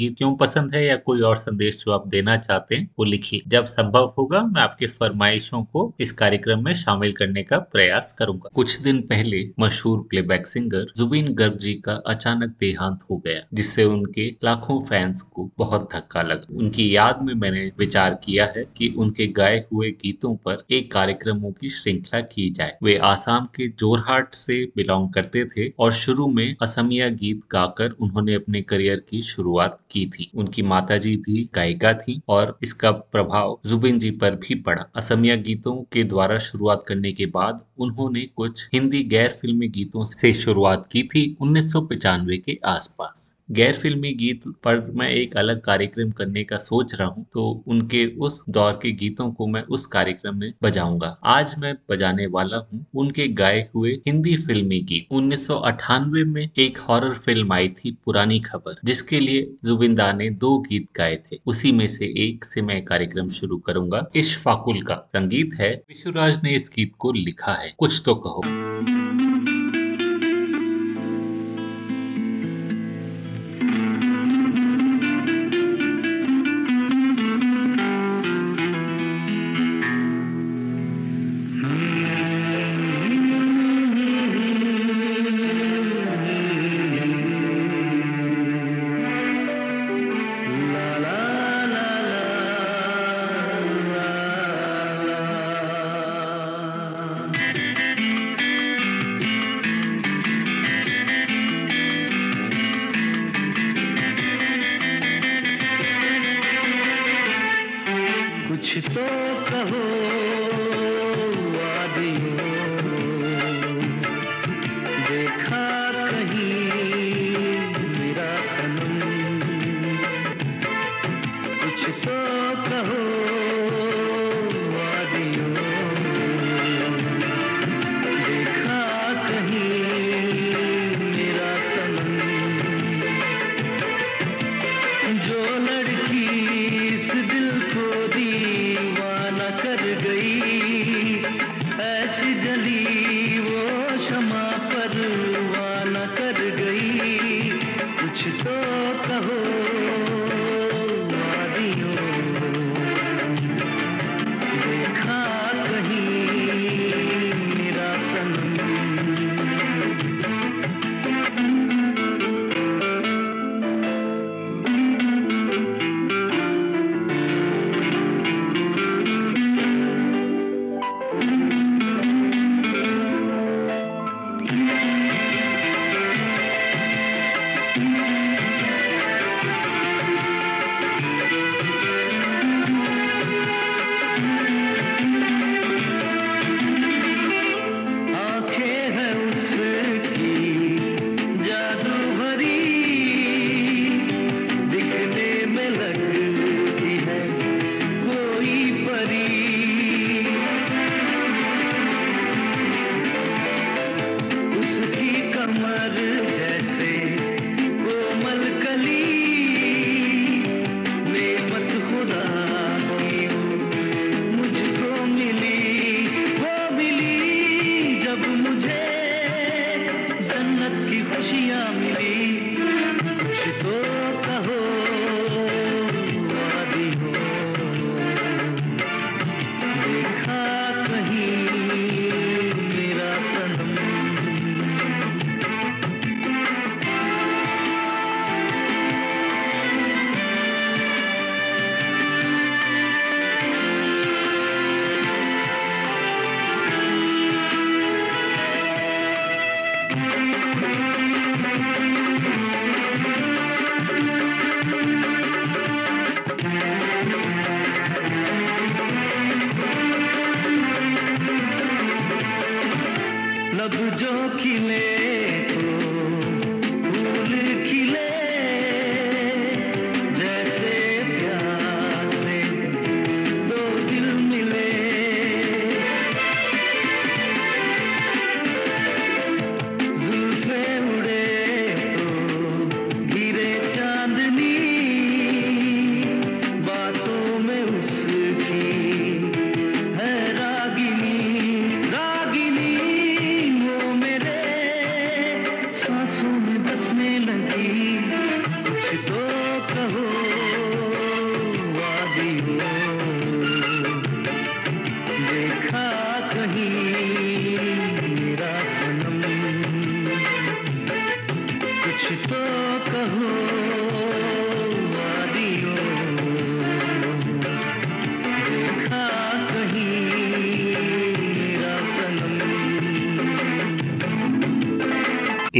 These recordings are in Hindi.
गीत क्यों पसंद है या कोई और संदेश जो आप देना चाहते हैं, वो लिखिए। जब संभव होगा, मैं आपके फरमाइशों को इस कार्यक्रम में शामिल करने का प्रयास करूँगा। कुछ दिन पहले मशहूर प्लेबैक सिंगर जुबिन गर्ग जी का अचानक देहांत हो गया, जिससे उनके लाखों फैंस को बहुत धक्का लगा। उनकी याद में मैंने विचार किया है कि उनके गाए हुए गीतों पर एक कार्यक्रमों की श्रृंखला की जाए। वे आसाम के जोरहाट से बिलोंग करते थे और शुरू में असमिया गीत गाकर उन्होंने अपने करियर की शुरुआत की थी। उनकी माताजी भी गायिका थी और इसका प्रभाव जुबिन जी पर भी पड़ा। असमिया गीतों के द्वारा शुरुआत करने के बाद उन्होंने कुछ हिंदी गैर फिल्मी गीतों से शुरुआत की थी उन्नीस के आसपास। गैर फिल्मी गीत पर मैं एक अलग कार्यक्रम करने का सोच रहा हूँ तो उनके उस दौर के गीतों को मैं उस कार्यक्रम में बजाऊँगा। आज मैं बजाने वाला हूँ उनके गाए हुए हिंदी फिल्मी गीत। उन्नीस सौ अठानवे में एक हॉरर फ़िल्म आई थी पुरानी खबर, जिसके लिए जुबिंदा ने दो गीत गाए थे। उसी में से एक से मैं कार्यक्रम शुरू करूँगा। इशफाकुल का संगीत है। विश्वराज ने इस गीत को लिखा है। कुछ तो कहो।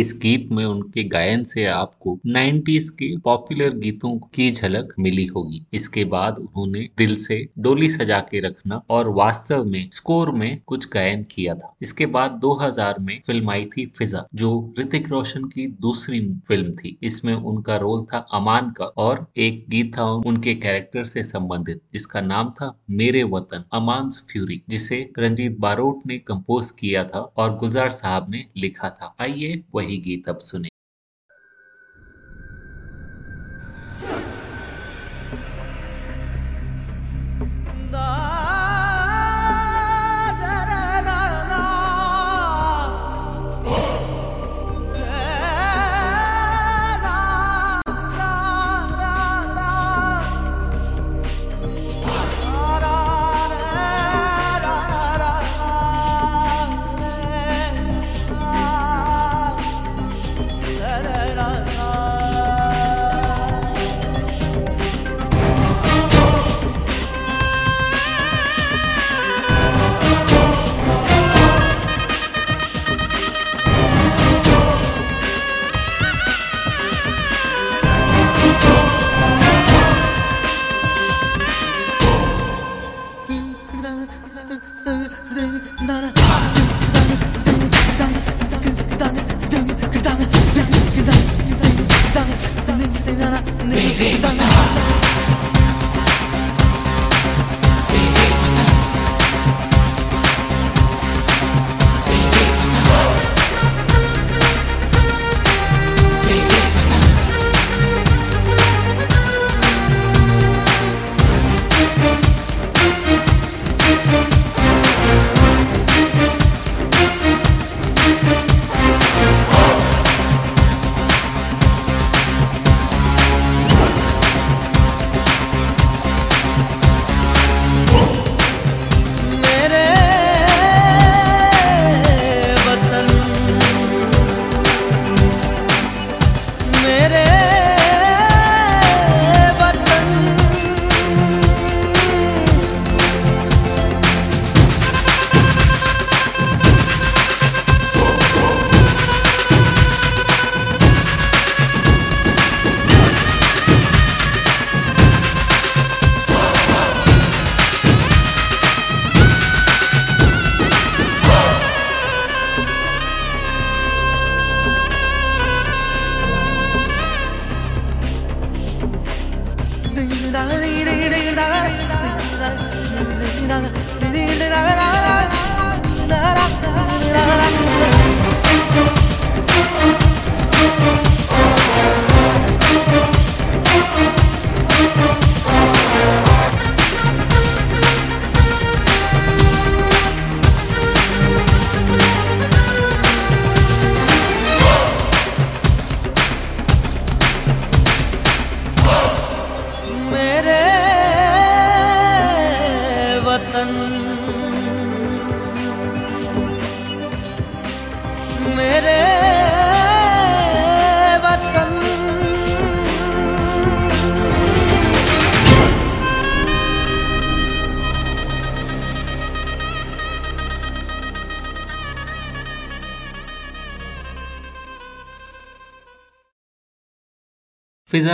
इस गीत में उनके गायन से आपको 90s के पॉपुलर गीतों की झलक मिली होगी। इसके बाद उन्होंने दिल से डोली सजा के रखना और वास्तव में स्कोर में कुछ गायन किया था। इसके बाद 2000 में फ़िल्म आई थी फिजा, जो ऋतिक रोशन की दूसरी फ़िल्म थी। इसमें उनका रोल था अमान का और एक गीत था उनके कैरेक्टर से संबंधित, जिसका नाम था मेरे वतन अमान फ्यूरी, जिसे रंजीत बारोट ने कंपोज किया था और गुलजार साहब ने लिखा था। आइए वही गीत। अब सुने।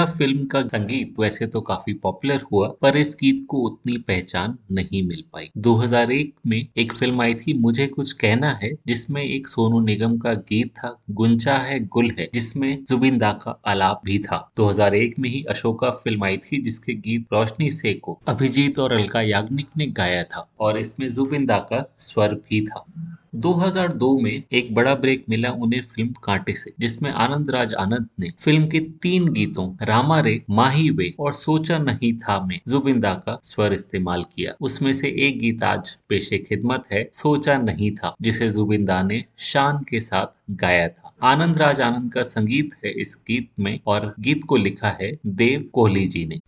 फ़िल्म का संगीत वैसे तो काफ़ी पॉपुलर हुआ, पर इस गीत को उतनी पहचान नहीं मिल पाई। 2001 में एक फ़िल्म आई थी, मुझे कुछ कहना है, जिसमें एक सोनू निगम का गीत था, गुंचा है, गुल है, जिसमें जुबिन दा का आलाप भी था। 2001 में ही अशोका फ़िल्म आई थी, जिसके गीत रोशनी से को अभिजीत और अलका याग्निक ने गाया था, और इसमें जुबिन दा का स्वर भी था। 2002 में एक बड़ा ब्रेक मिला उन्हें फ़िल्म कांटे से, जिसमें आनंद राज आनंद ने फ़िल्म के तीन गीतों, रामा रे, माही वे और सोचा नहीं था में, जुबिंदा का स्वर इस्तेमाल किया। उसमें से एक गीत आज पेशे खिदमत है, सोचा नहीं था, जिसे जुबिंदा ने शान के साथ गाया था। आनंद राज आनंद का संगीत है इस गीत में और गीत को लिखा है देव कोहली जी ने।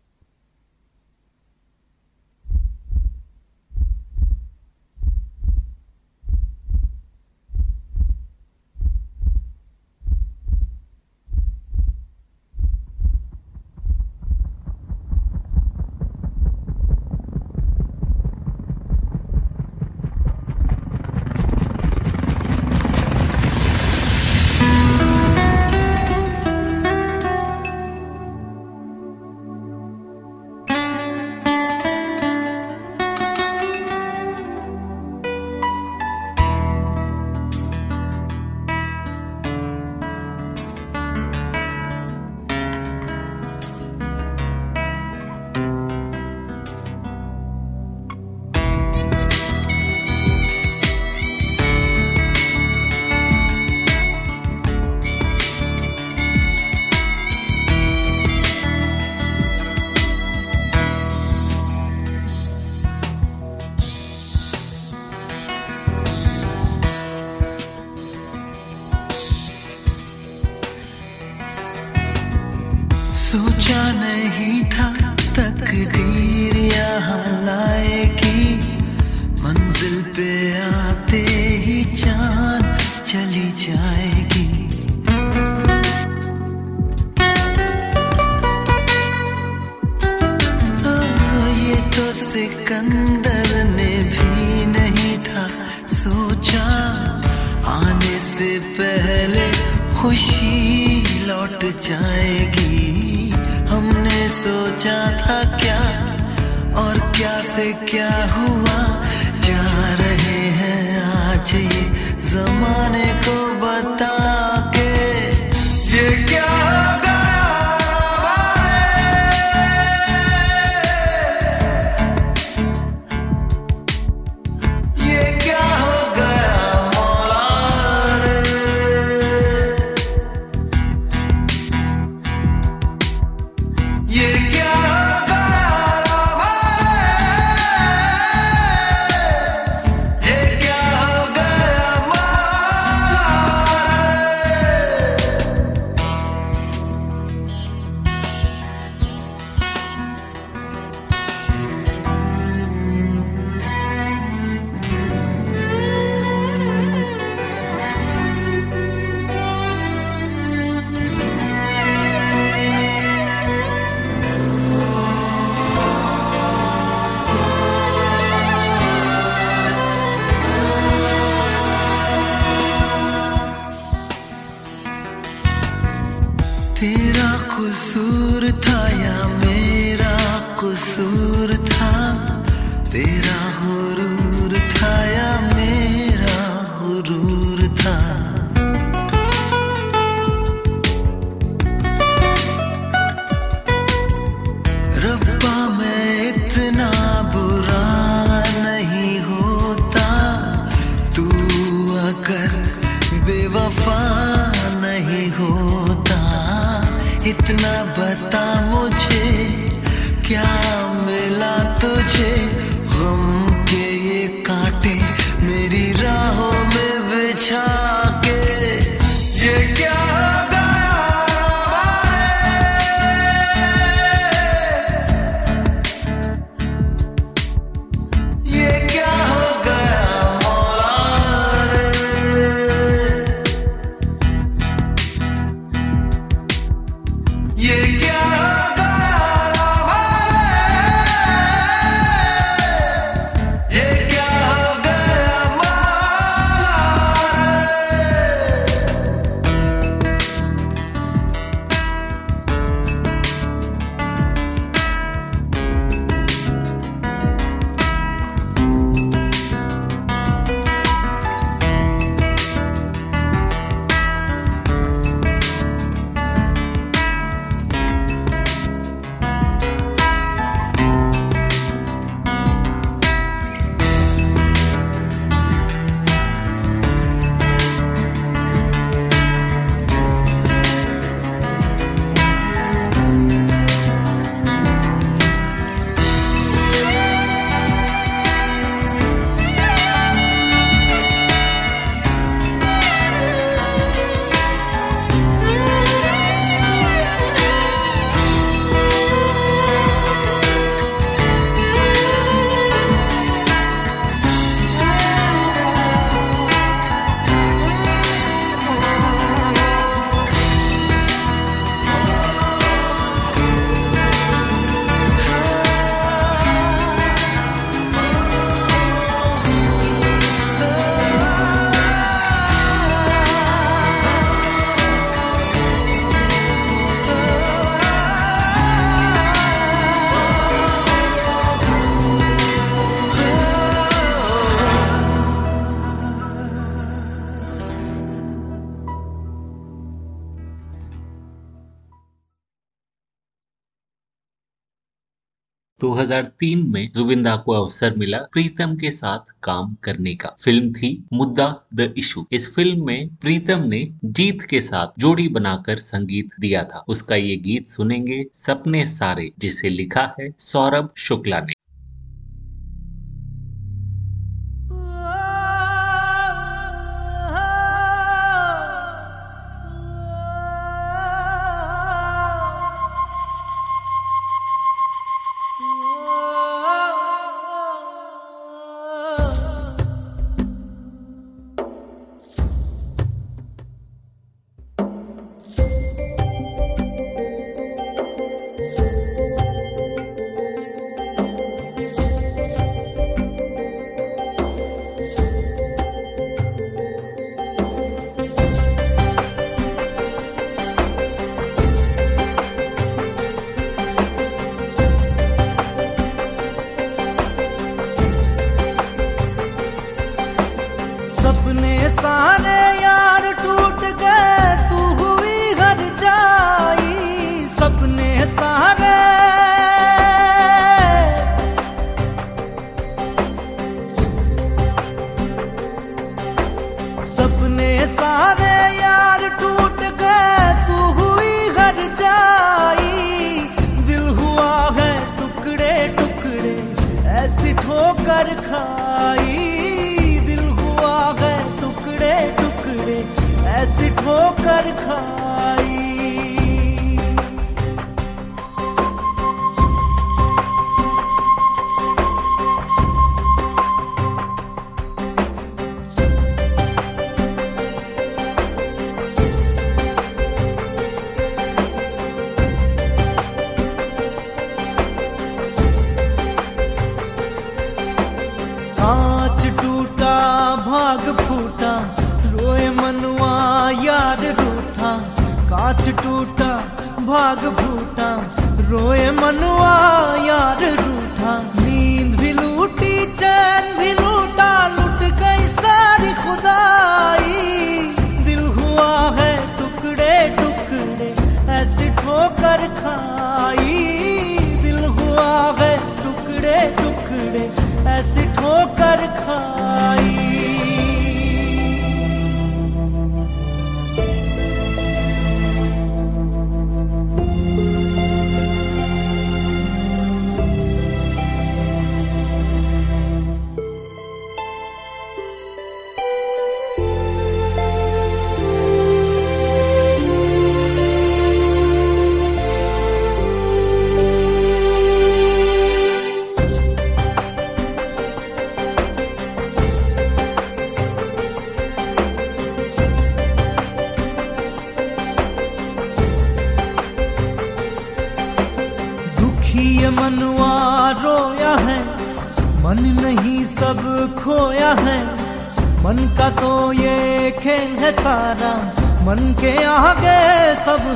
2003 में जुबिंदा को अवसर मिला प्रीतम के साथ काम करने का। फ़िल्म थी मुद्दा द इशू। इस फ़िल्म में प्रीतम ने जीत के साथ जोड़ी बनाकर संगीत दिया था। उसका ये गीत सुनेंगे सपने सारे, जिसे लिखा है सौरभ शुक्ला ने।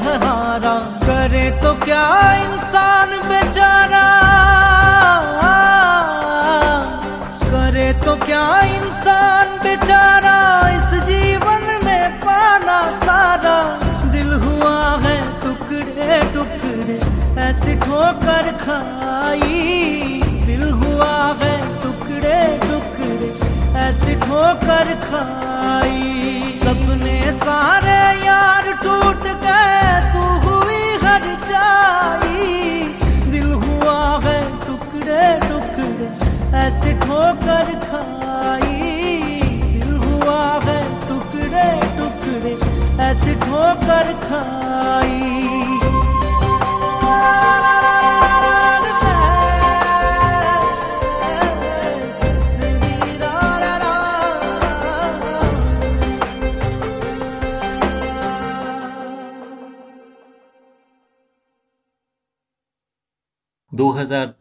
have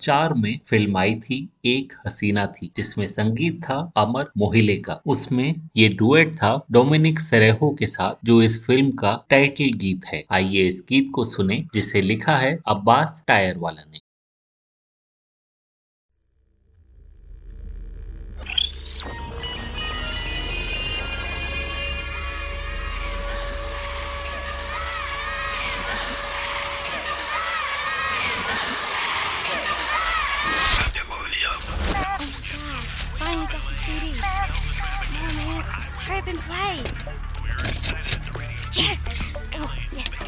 चार में फ़िल्म आई थी, एक हसीना थी, जिसमें संगीत था अमर मोहिले का। उसमें ये डुएट था डोमिनिक सरेहो के साथ, जो इस फ़िल्म का टाइटल गीत है। आइए इस गीत को सुने, जिसे लिखा है अब्बास टायर वाला ने। Hurry up and play. Yes! Oh, yes.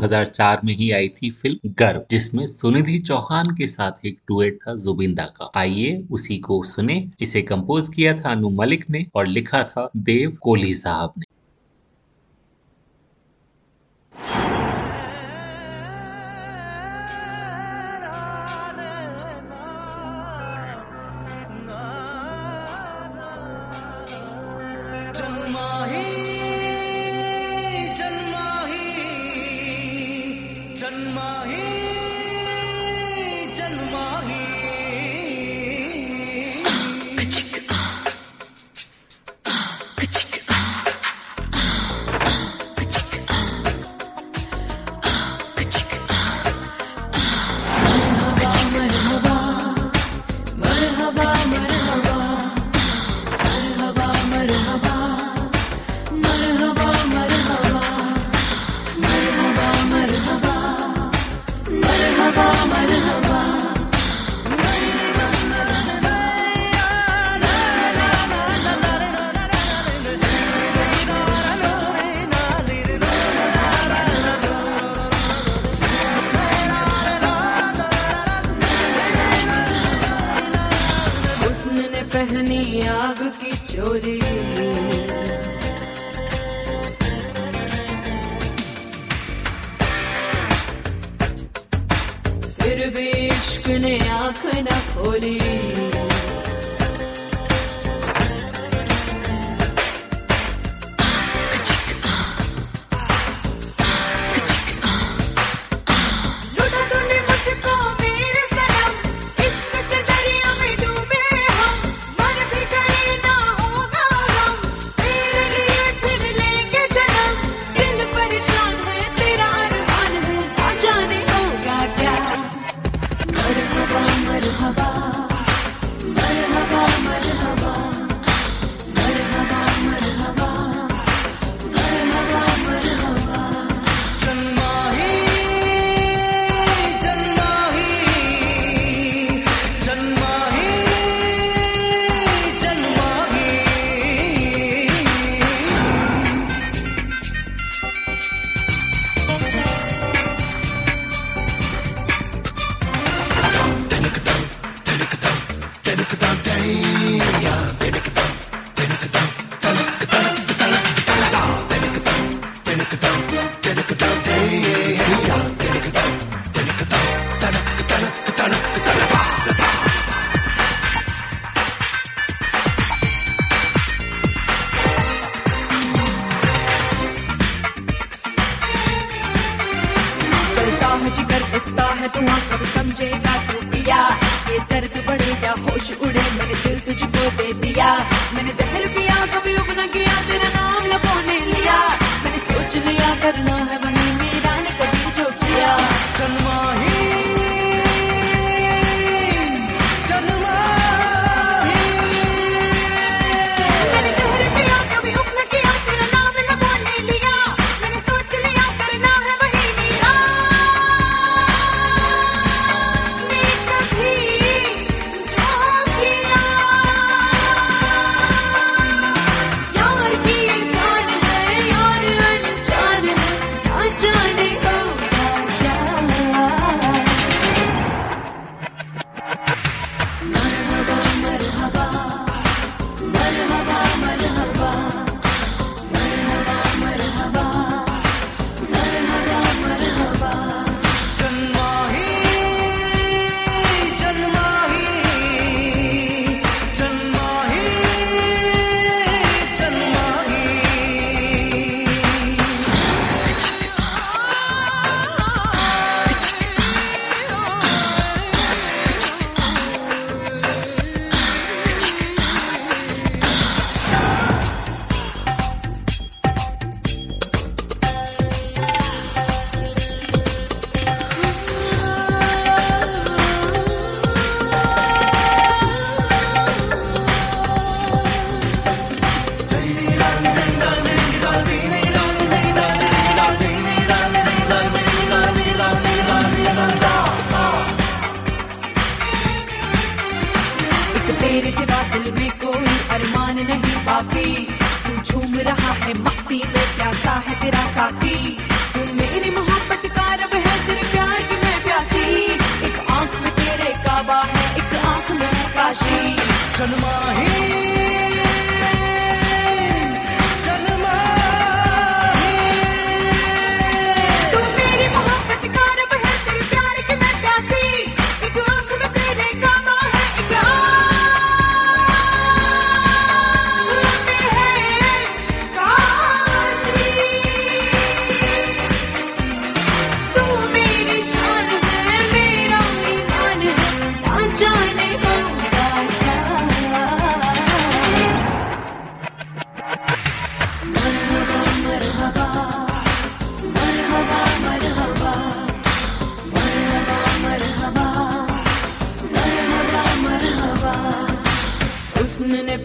2004 में ही आई थी फ़िल्म गर्व, जिसमें सुनिधि चौहान के साथ एक डुएट था जुबिंदा का। आइए उसी को सुने। इसे कंपोज किया था अनु मलिक ने और लिखा था देव कोहली साहब ने। इतनी आग की चोरी। फिर भी इश्क ने आँख न खोली।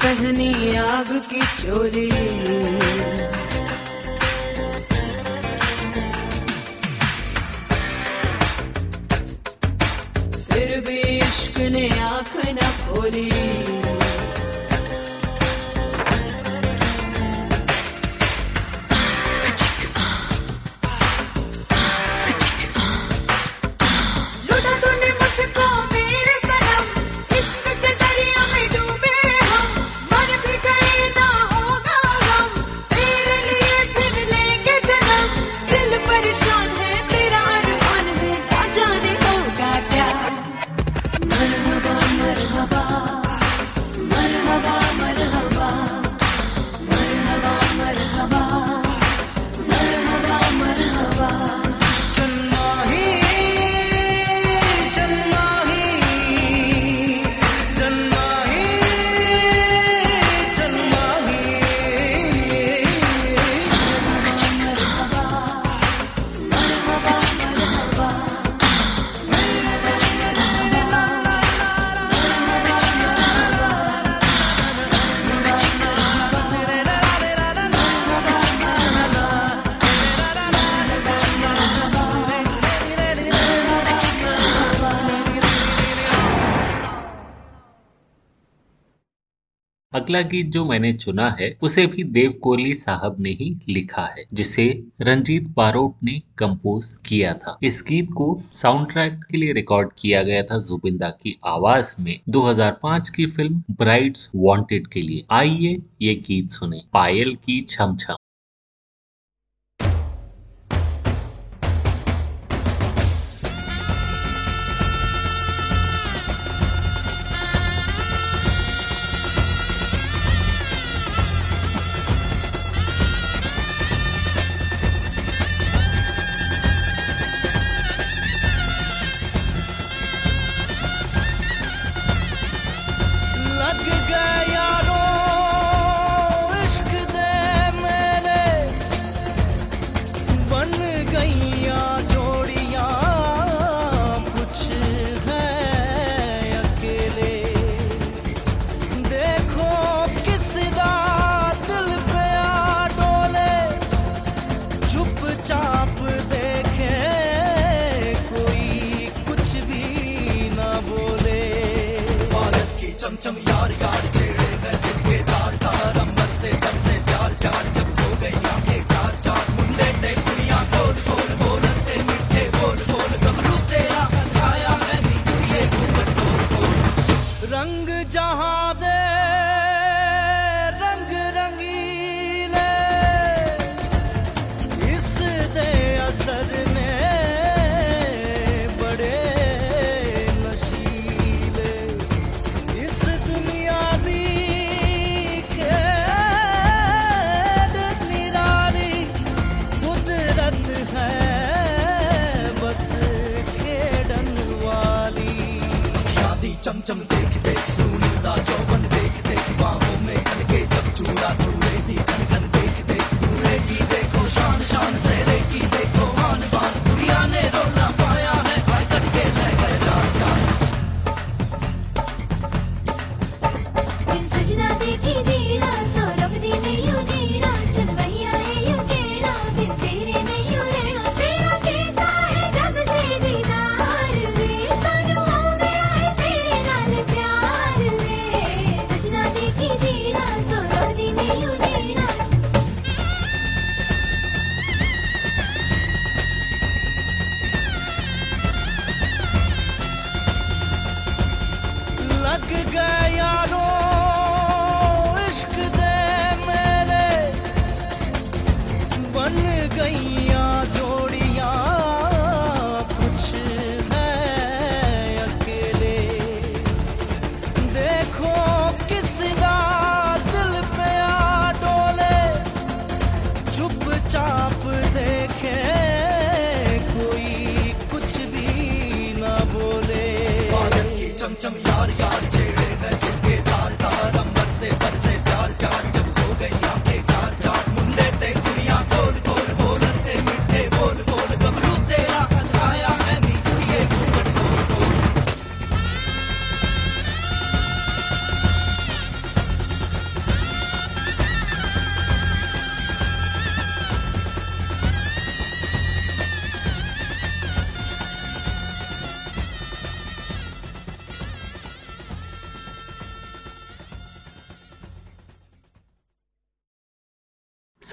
पहनी आग की चोरी। अगला गीत जो मैंने चुना है, उसे भी देव कोहली साहब ने ही लिखा है, जिसे रंजीत बारोट ने कंपोज किया था। इस गीत को साउंड ट्रैक के लिए रिकॉर्ड किया गया था जुबिंदा की आवाज़ में 2005 की फ़िल्म ब्राइड्स वांटेड के लिए। आइए ये गीत सुने। पायल की छम छम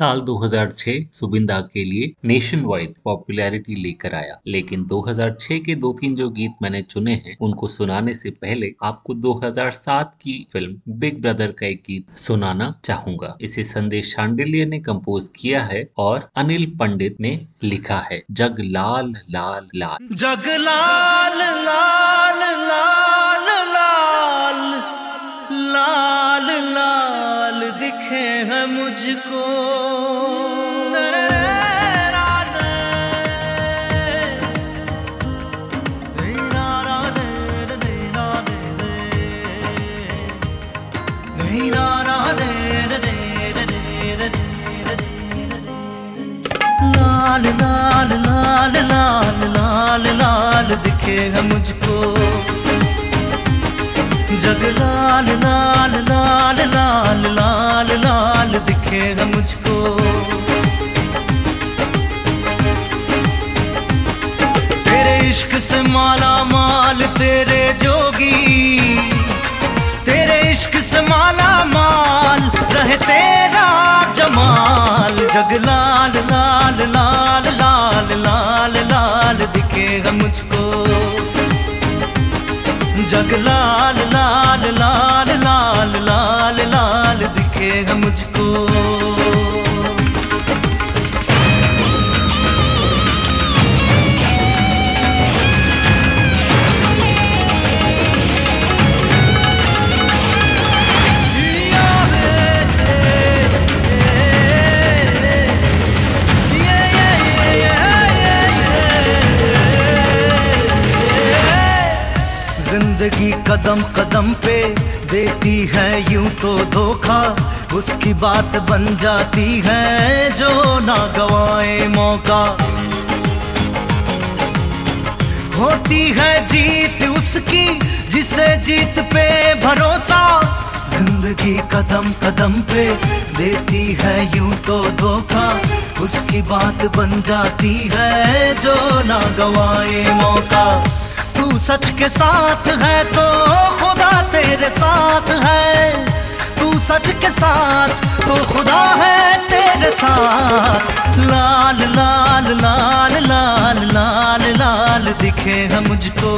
साल 2006 सुबिंदा के लिए नेशन वाइड पॉपुलैरिटी लेकर आया। लेकिन 2006 के दो तीन जो गीत मैंने चुने हैं, उनको सुनाने से पहले आपको 2007 की फ़िल्म बिग ब्रदर का एक गीत सुनाना चाहूँगा। इसे संदेश शांडिल्य ने कंपोज किया है और अनिल पंडित ने लिखा है। जग लाल लाल लाल। जग लाल लाल। लाल लाल लाल लाल दिखे है मुझको। जग लाल लाल लाल लाल लाल लाल दिखे है मुझको। तेरे इश्क से माला माल, तेरे जोगी। तेरे इश्क से माला माल, रहे तेरा जमाल। जग लाल लाल दिखेगा मुझको। जग लाल लाल लाल लाल लाल लाल दिखेगा मुझको। कदम कदम पे देती है यूँ तो धोखा, उसकी बात बन जाती है जो ना गवाए मौका। होती है जीत उसकी, जिसे जीत पे भरोसा। ज़िंदगी कदम कदम पे देती है यूँ तो धोखा, उसकी बात बन जाती है जो ना गवाए मौका। तू सच के साथ है तो खुदा तेरे साथ है। तू सच के साथ तो खुदा है तेरे साथ। लाल लाल लाल लाल लाल लाल दिखे है मुझको।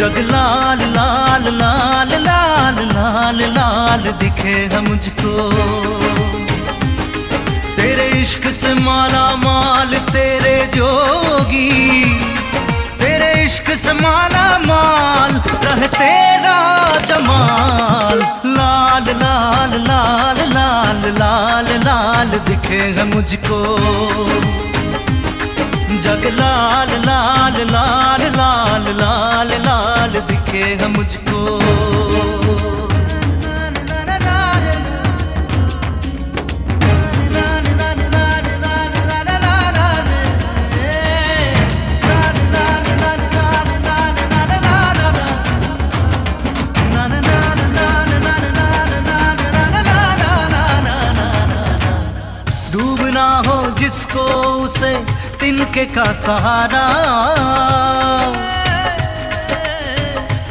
जग लाल लाल लाल लाल लाल लाल दिखे है मुझको। तेरे इश्क से माला माल तेरे जोगी। इश्क से माला माल, रह तेरा जमाल। लाल लाल लाल लाल लाल लाल दिखे है मुझको। जग लाल लाल लाल लाल लाल लाल दिखे है मुझको। उसे तिनके का सहारा।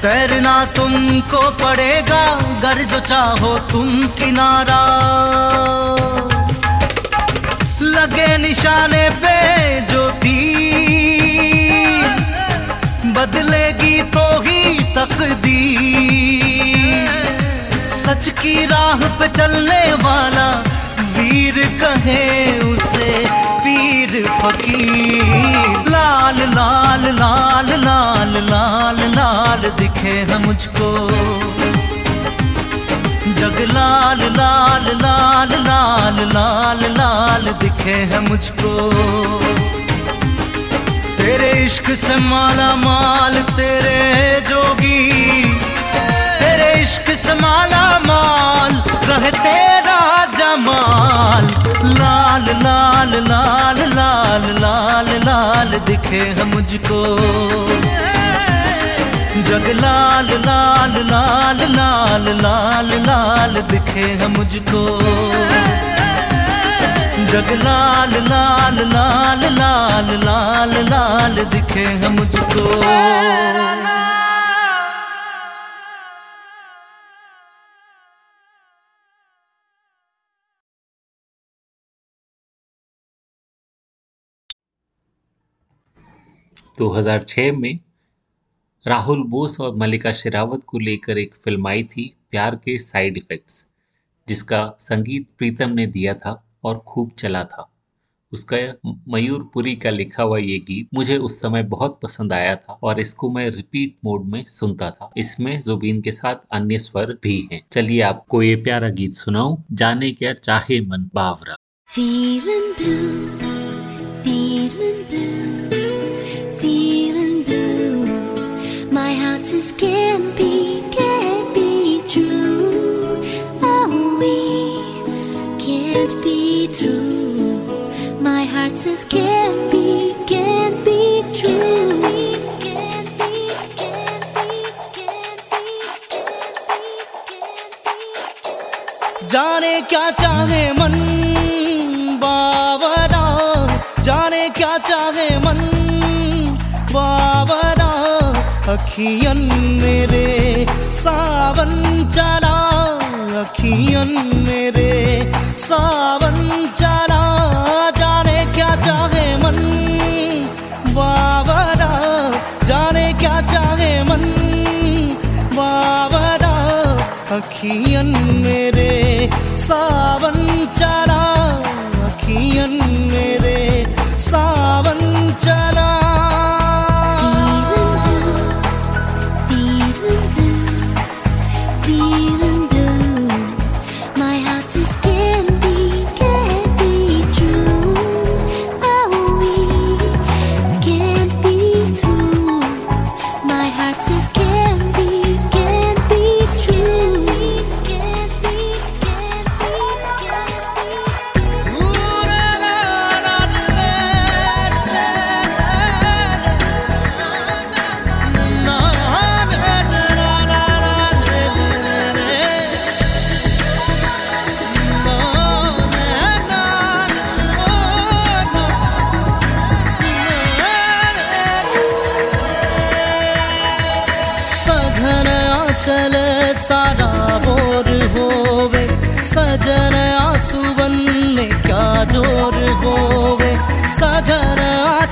तैरना तुमको पड़ेगा गर जो चाहो तुम किनारा। लगे निशाने पे जो तीर बदलेगी तो ही तकदीर। सच की राह पे चलने वाला वीर कहे उसे, पीर फकीर। लाल लाल लाल लाल लाल लाल दिखे है मुझको। जग लाल लाल लाल लाल लाल लाल दिखे है मुझको। तेरे इश्क से माला माल, तेरे जोगी। इश्क से माला रहे तेरा जमाल लाल लाल लाल लाल लाल लाल दिखे है मुझको जग लाल लाल लाल लाल लाल लाल दिखे है मुझको जग लाल लाल लाल लाल लाल लाल दिखे है मुझको 2006 में राहुल बोस और मल्लिका शेरावत को लेकर एक फ़िल्म आई थी प्यार के साइड इफेक्ट्स जिसका संगीत प्रीतम ने दिया था और खूब चला था। उसका मयूरपुरी का लिखा हुआ ये गीत मुझे उस समय बहुत पसंद आया था और इसको मैं रिपीट मोड में सुनता था। इसमें जुबीन के साथ अन्य स्वर भी हैं। चलिए आपको ये प्यारा गीत सुनाऊं जाने क्या चाहे मन बावरा। Feeling blue, feeling blue, जाने क्या चाहे मन अखियन मेरे, सावन चला अखियन मेरे, सावन चला जाने क्या चाहे मन, बावरा। जाने क्या चाहे मन, बावरा। अखियन मेरे, सावन चला अखियन मेरे, सावन चला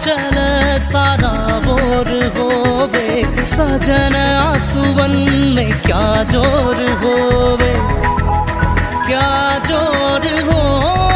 आचल सारा बोर होवे। सजन आसुवन में क्या ज़ोर होवे? क्या ज़ोर होवे?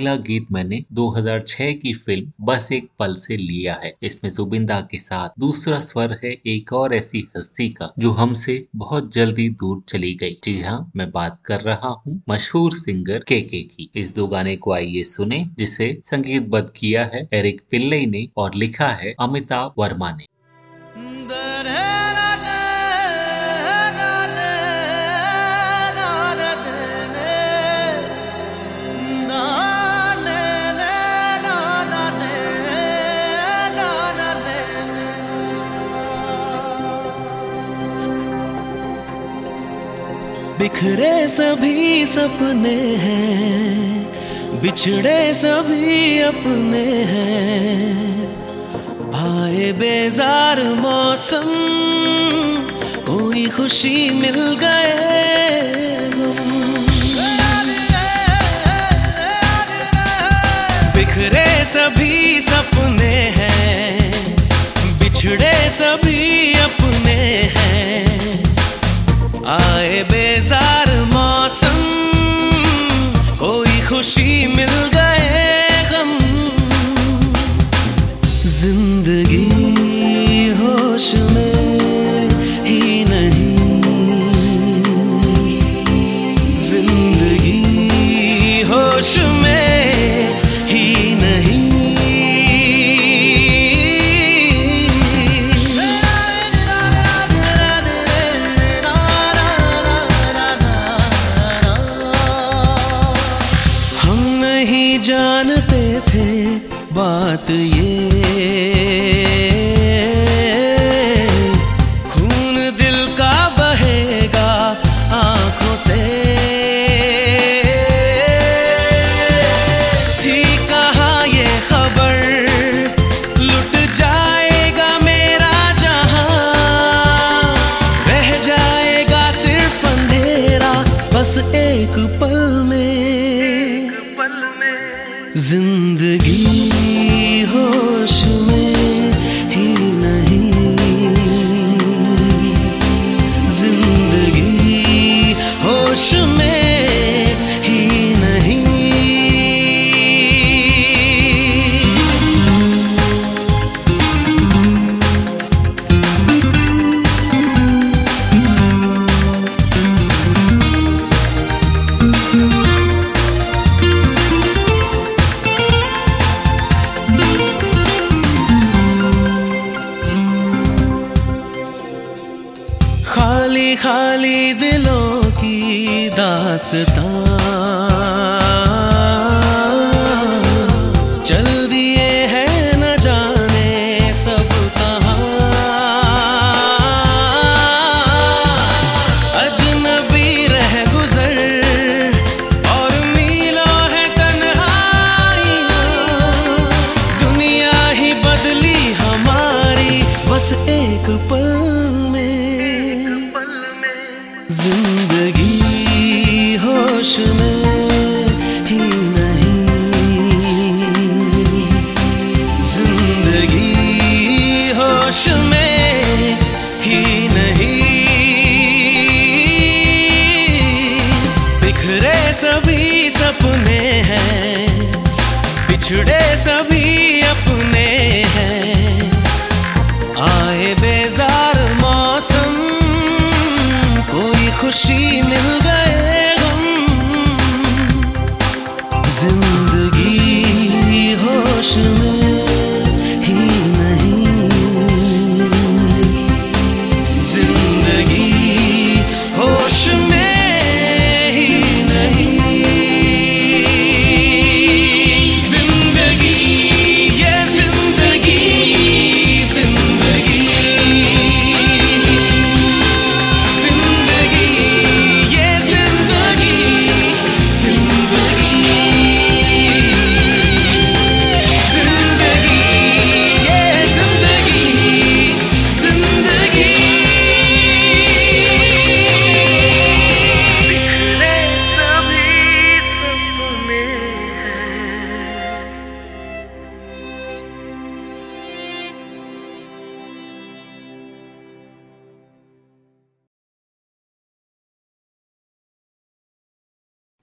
अगला गीत मैंने 2006 की फ़िल्म बस एक पल से लिया है। इसमें जुबिंदा के साथ दूसरा स्वर है एक और ऐसी हस्ती का, जो हमसे बहुत जल्दी दूर चली गई। जी हाँ मैं बात कर रहा हूँ मशहूर सिंगर के के। की इस दो गाने को आइए सुने, जिसे संगीत संगीतबद्ध किया है एरिक पिल्ले ने और लिखा है अमिताभ वर्मा ने। बिखरे सभी सपने हैं, बिछड़े सभी अपने हैं। आए बेजार मौसम, कोई खुशी मिल गए बिखरे सभी सपने हैं, बिछड़े सभी अपने हैं। आए बेजार मौसम कोई खुशी मिल गए गम। ज़िंदगी होश में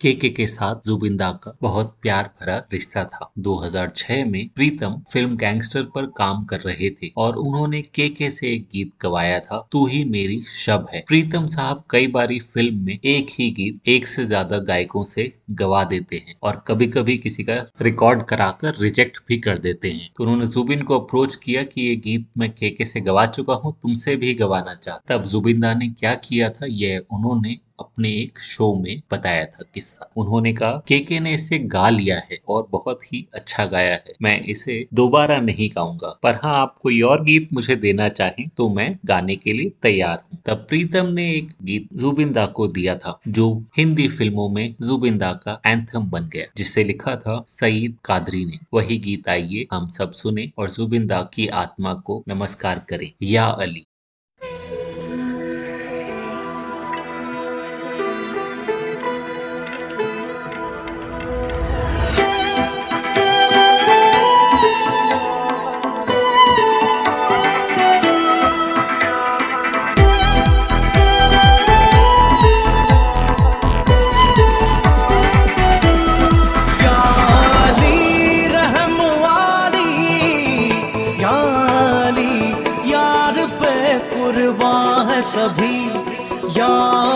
केके के साथ जुबिंदा का बहुत प्यार भरा रिश्ता था। 2006 में प्रीतम फ़िल्म गैंगस्टर पर काम कर रहे थे और उन्होंने केके से एक गीत गवाया था, तू ही मेरी शब है। प्रीतम साहब कई बारी फ़िल्म में एक ही गीत एक से ज़्यादा गायकों से गवा देते हैं और कभी कभी किसी का रिकॉर्ड कराकर रिजेक्ट भी कर देते हैं। तो उन्होंने जुबिन को अप्रोच किया कि ये गीत मैं केके से गवा चुका हूँ, तुमसे भी गवाना चाहता तब जुबिंदा ने क्या किया था, यह उन्होंने अपने एक शो में बताया था किस्सा। उन्होंने कहा, केके ने इसे गा लिया है और बहुत ही अच्छा गाया है। मैं इसे दोबारा नहीं गाऊँगा। पर हाँ आप कोई और गीत मुझे देना चाहें तो मैं गाने के लिए तैयार हूँ। तब प्रीतम ने एक गीत जुबिंदा को दिया था, जो हिंदी फ़िल्मों में जुबिंदा का एंथम बन गया जिसे लिखा था, सईद कादरी ने। वही गीत आइए, हम सब सुने और जुबिंदा की आत्मा को नमस्कार करें। या अली। सभी या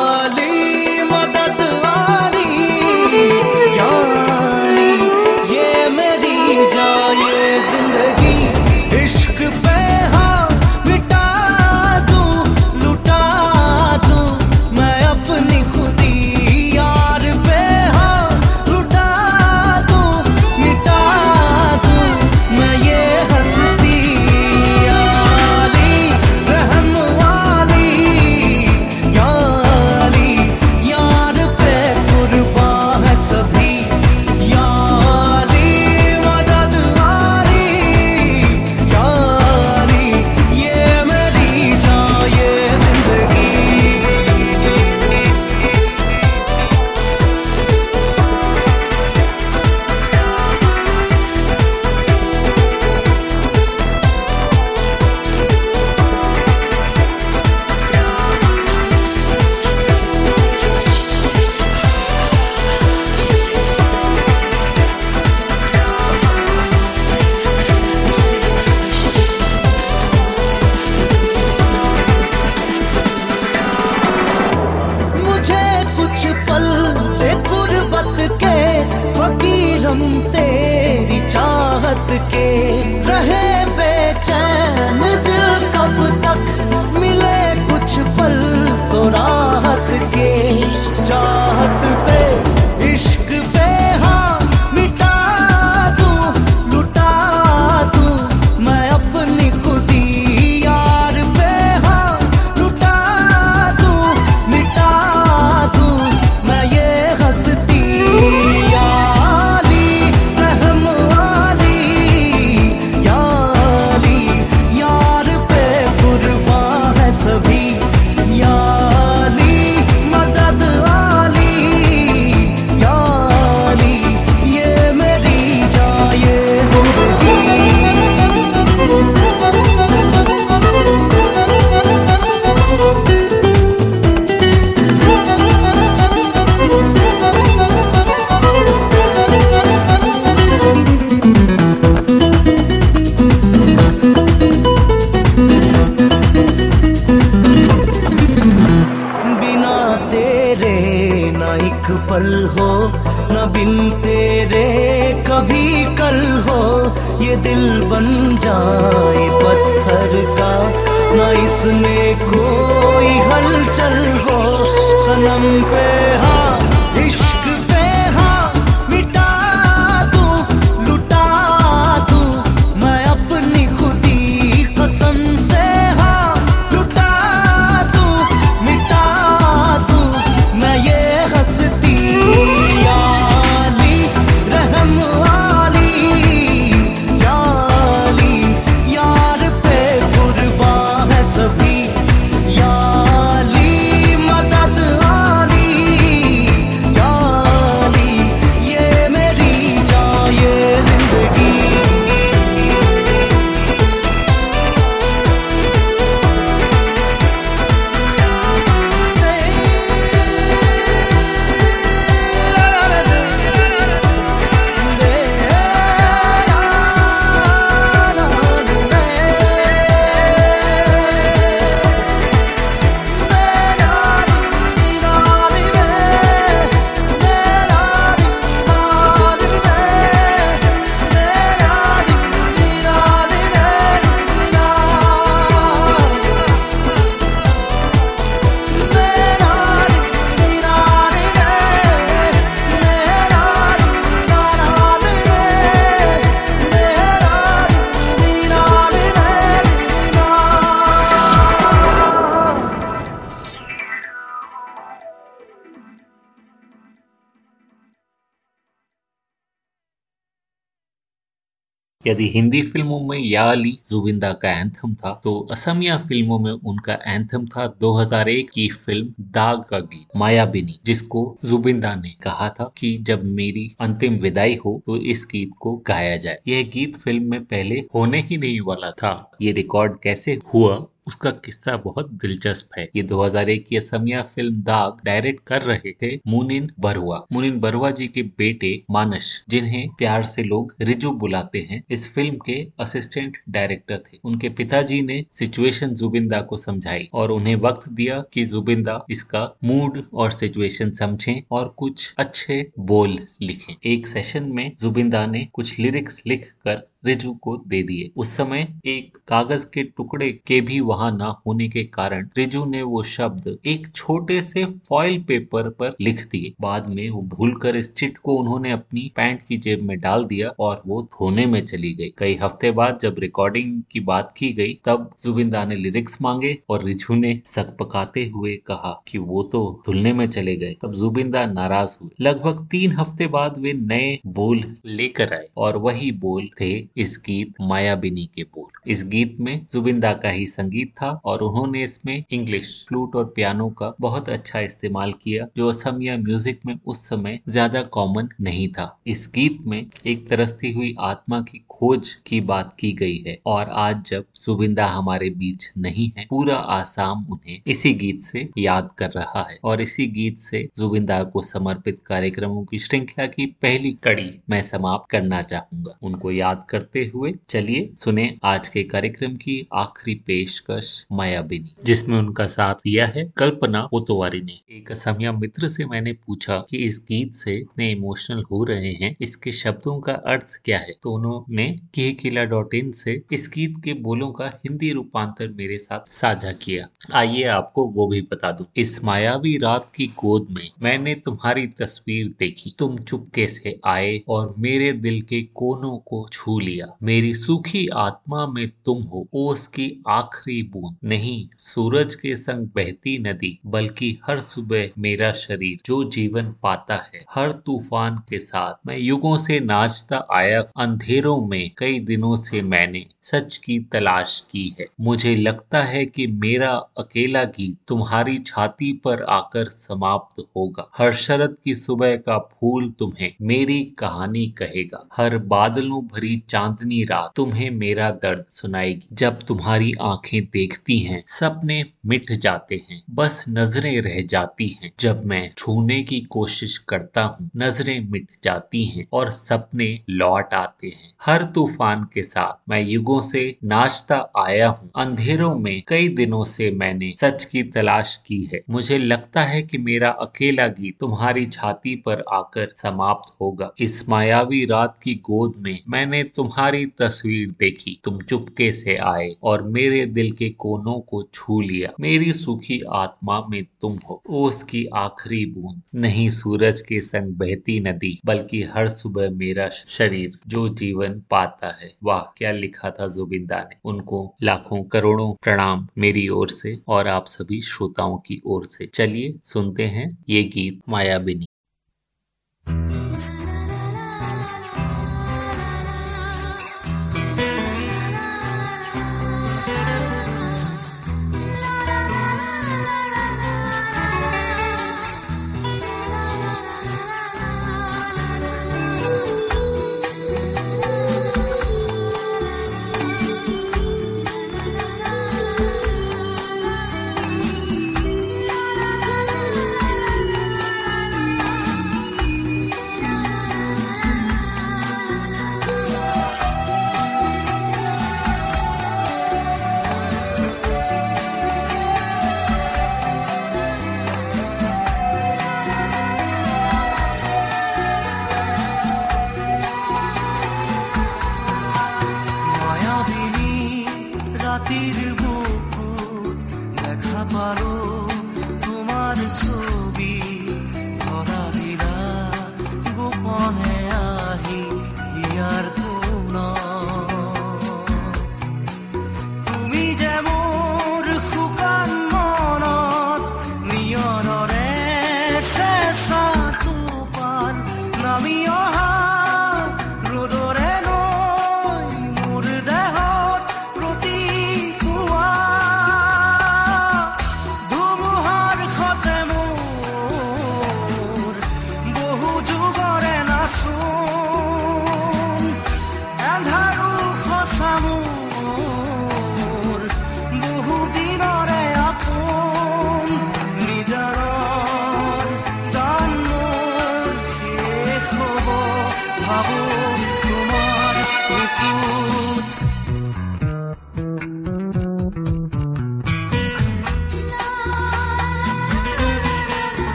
यदि हिंदी फ़िल्मों में या अली जुबिंदा का एंथम था तो असमिया फ़िल्मों में उनका एंथम था 2001 की फ़िल्म दाग का गीत, मायाबिनी, जिसको जुबिंदा ने कहा था कि जब मेरी अंतिम विदाई हो तो इस गीत को गाया जाए। यह गीत फ़िल्म में पहले होने ही नहीं वाला था। ये रिकॉर्ड कैसे हुआ? उसका किस्सा बहुत दिलचस्प है। ये 2001 की असमिया फ़िल्म दाग डायरेक्ट कर रहे थे मुनिन बरुआ। मुनिन बरुआ जी के बेटे मानस, जिन्हें प्यार से लोग रिजू बुलाते हैं, इस फ़िल्म के असिस्टेंट डायरेक्टर थे। उनके पिताजी ने सिचुएशन जुबिंदा को समझाई और उन्हें वक्त दिया कि जुबिंदा इसका मूड और सिचुएशन समझें और कुछ अच्छे बोल लिखें। एक सेशन में जुबिंदा ने कुछ लिरिक्स लिख कर रिजू को दे दिए। उस समय एक कागज़ के टुकड़े के भी वहाँ न होने के कारण रिजू ने वो शब्द एक छोटे से फॉइल पेपर पर लिख दिए। बाद में वो भूलकर इस चिट को उन्होंने अपनी पैंट की जेब में डाल दिया और वो धोने में चली गई। कई हफ़्ते बाद जब रिकॉर्डिंग की बात की गई, तब जुबिंदा ने लिरिक्स मांगे और रिजू ने सकपकाते हुए कहा कि वो तो धुलने में चले गए। तब जुबिंदा नाराज़ हुए। लगभग तीन हफ़्ते बाद वे नए बोल लेकर आए और वही बोल थे इस गीत मायाबिनी के बोल। इस गीत में जुबिंदा का ही संगीत था और उन्होंने इसमें इंग्लिश फ्लूट और पियानो का बहुत अच्छा इस्तेमाल किया, जो असमिया म्यूज़िक में उस समय ज़्यादा कॉमन नहीं था। इस गीत में एक तरसती हुई आत्मा की खोज की बात की गई है और आज जब जुबिंदा हमारे बीच नहीं है, पूरा आसाम उन्हें इसी गीत से याद कर रहा है और इसी गीत से जुबिंदा को समर्पित कार्यक्रमों की श्रृंखला की पहली कड़ी मैं समाप्त करना चाहूँगा। उनको याद करते हुए चलिए सुने आज के कार्यक्रम की आखिरी पेशकश मायाबिनी, जिसमें उनका साथ दिया है कल्पना पोतोवारी ने। एक असमिया मित्र से मैंने पूछा कि इस गीत से इतने इमोशनल हो रहे हैं, इसके शब्दों का अर्थ क्या है? तो उन्होंने किला डॉट इन से इस गीत के बोलों का हिंदी रूपांतर मेरे साथ साझा किया। आइए आपको वो भी बता दूँ। इस मायावी रात की गोद में मैंने तुम्हारी तस्वीर देखी। तुम चुपके से आए और मेरे दिल के कोनों को छू लिया? मेरी सूखी आत्मा में तुम हो, ओस की आखिरी बूंद। नहीं, सूरज के संग बहती नदी, बल्कि हर सुबह मेरा शरीर, जो जीवन पाता है, हर तूफ़ान के साथ। मैं युगों से नाचता आया, अंधेरों में कई दिनों से मैंने सच की तलाश की है। मुझे लगता है कि मेरा अकेला गीत तुम्हारी छाती पर आकर समाप्त होगा। हर शरद की सुबह का फूल तुम्हें मेरी कहानी कहेगा। हर बादलों भरी चांदनी रात तुम्हें मेरा दर्द सुनाएगी। जब तुम्हारी आँखें देखती हैं, सपने मिट जाते हैं, बस नज़रें रह जाती हैं। जब मैं छूने की कोशिश करता हूँ, नज़रें मिट जाती हैं और सपने लौट आते हैं। हर तूफ़ान के साथ मैं युगों से नाचता आया हूँ। अंधेरों में कई दिनों से मैंने सच की तलाश की है। मुझे लगता है कि मेरा अकेला गीत तुम्हारी छाती पर आकर समाप्त होगा। इस मायावी रात की गोद में मैंने तुम्हारी तस्वीर देखी, तुम चुपके से आए और मेरे दिल के कोनों को छू लिया। मेरी सुखी आत्मा में तुम हो। ओस की आखिरी बूंद, नहीं सूरज के संग बहती नदी, बल्कि हर सुबह मेरा शरीर जो जीवन पाता है। वाह, क्या लिखा था जुबिंदा ने। उनको लाखों करोड़ों प्रणाम मेरी ओर से और आप सभी श्रोताओं की ओर से। चलिए सुनते हैं ये गीत मायाबिनी।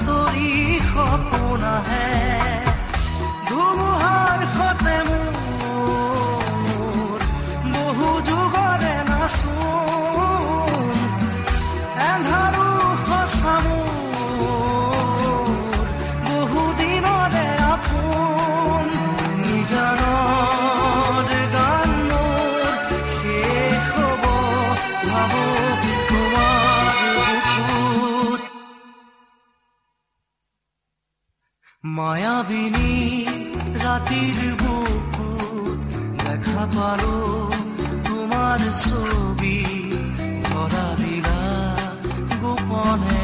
তোৰ সপোন হে মায়াবিনী রাতির বুকুত দেখা পালো তোমাৰ ছবি ধরা দিলা গোপনে।